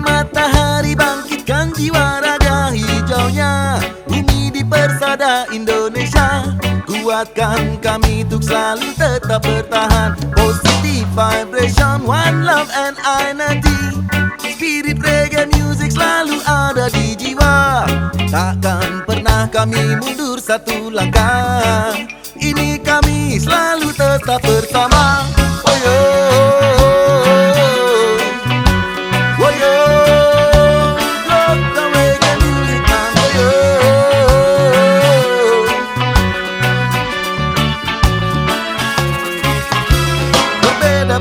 matahari bangkitkan jiwa raga hijaunya. Bumi di persada Indonesia. Kuatkan kami untuk selalu tetap bertahan. Positive vibration, one love and identity. Spirit reggae music selalu ada di jiwa. Takkan pernah kami mundur satu langkah. Ini kami selalu tetap bersama.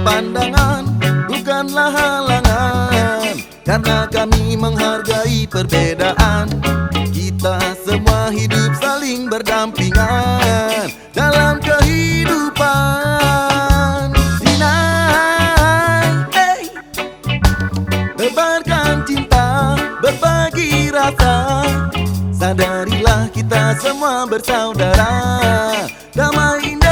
Pandangan bukanlah halangan. Karena kami menghargai perbedaan. Kita semua hidup saling berdampingan Dalam kehidupan. Inai hey. Tebarkan cinta, berbagi rasa. Sadarilah kita semua bersaudara. Damai Indonesia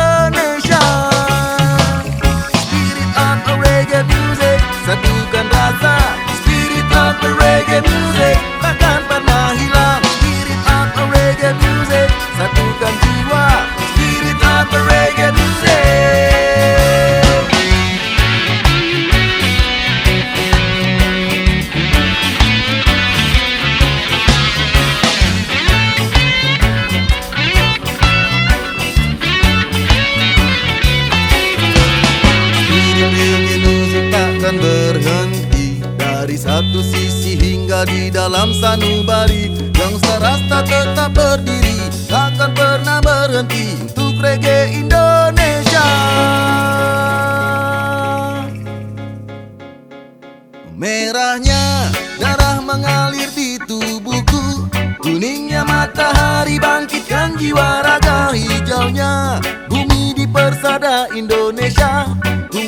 Satu sisi hingga di dalam sanubari. Yang serasta tetap berdiri Takkan pernah berhenti Untuk reggae Indonesia. Merahnya darah mengalir di tubuhku. Kuningnya matahari bangkitkan jiwa raga hijaunya. Bumi di persada Indonesia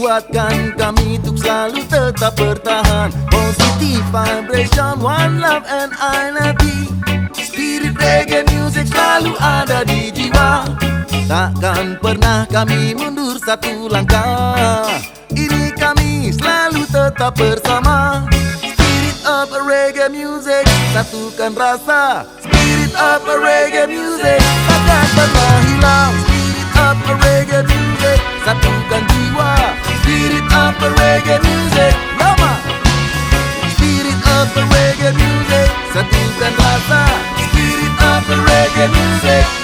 Kuatkan kami untuk selalu tetap bertahan. Positive vibration, one love and unity Spirit reggae music selalu ada di jiwa. Takkan pernah kami mundur satu langkah. Ini kami selalu tetap bersama. Spirit of reggae music Satukan rasa. Spirit of reggae music Takkan pernah hilang. Spirit of reggae music Satukan rasa Spirit of the reggae music